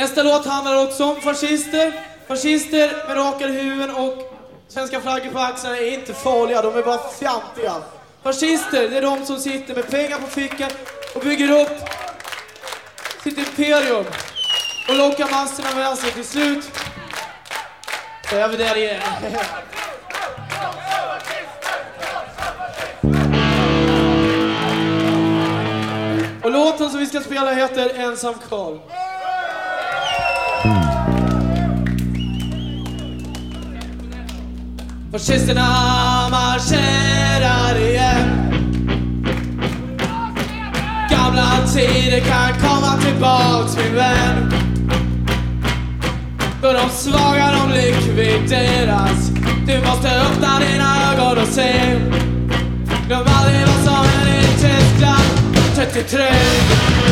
Nästa låt handlar också om fascister. Fascister med rakade huvuden och svenska flaggor på axlarna är inte farliga, de är bara fjantiga. Fascister, det är de som sitter med pengar på fickan och bygger upp sitt imperium och lockar massorna med sig till slut. Så är vi där igen. Och låten som vi ska spela heter Ensam Karl. Fascisterna marscherar igen. Gamla tider kan komma tillbaks min vän. För de svaga de likvideras. Du måste öppna dina ögon och se. Glöm aldrig vad som hände i Tyskland. 33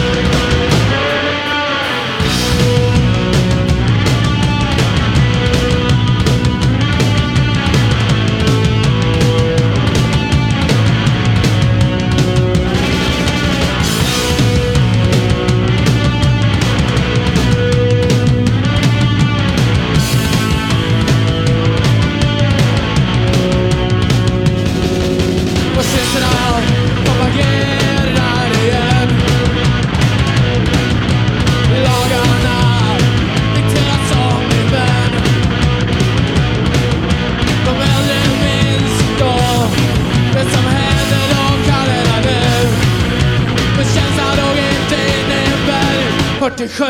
47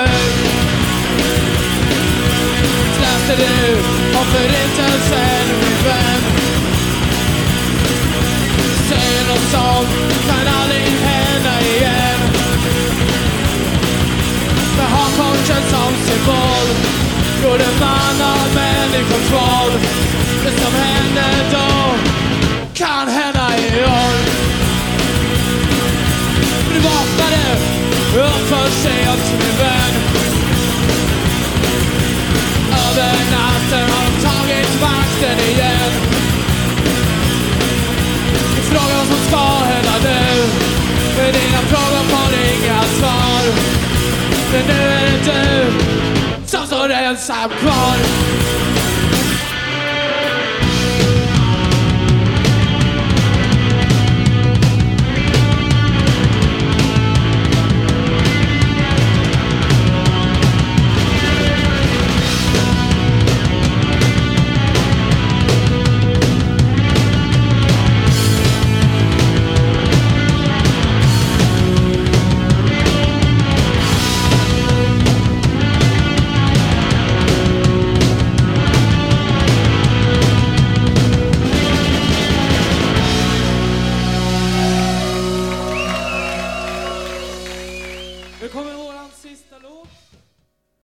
Läste du om förintelsen min vän Säger något som kan aldrig hända igen. Med hakkorset som symbol. Gjorde man av människors våld Det som hände då I'm gone. Nu kommer våran sista låt.